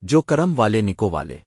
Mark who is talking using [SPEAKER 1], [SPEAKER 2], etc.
[SPEAKER 1] جو کرم والے نکو والے۔